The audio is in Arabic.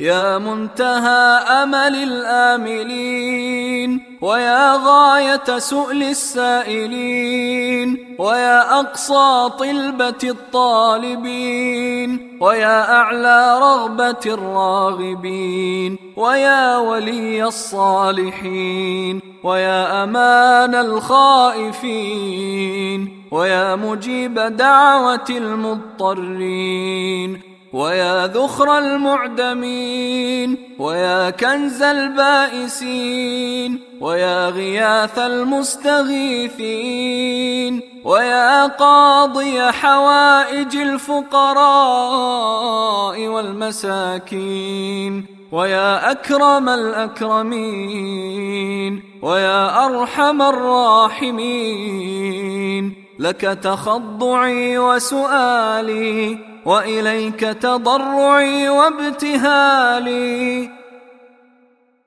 يا منتهى أمل الآملين ويا غاية سؤل السائلين ويا أقصى طلبة الطالبين ويا أعلى رغبة الراغبين ويا ولي الصالحين ويا أمان الخائفين ويا مجيب دعوة المضطرين. ويا ذخر المعدمين ويا كنز البائسين ويا غياث المستغيثين ويا قاضي حوائج الفقراء والمساكين ويا أكرم الأكرمين ويا أرحم الراحمين. لك تخضعي وسؤالي وإليك تضرعي وابتهالي.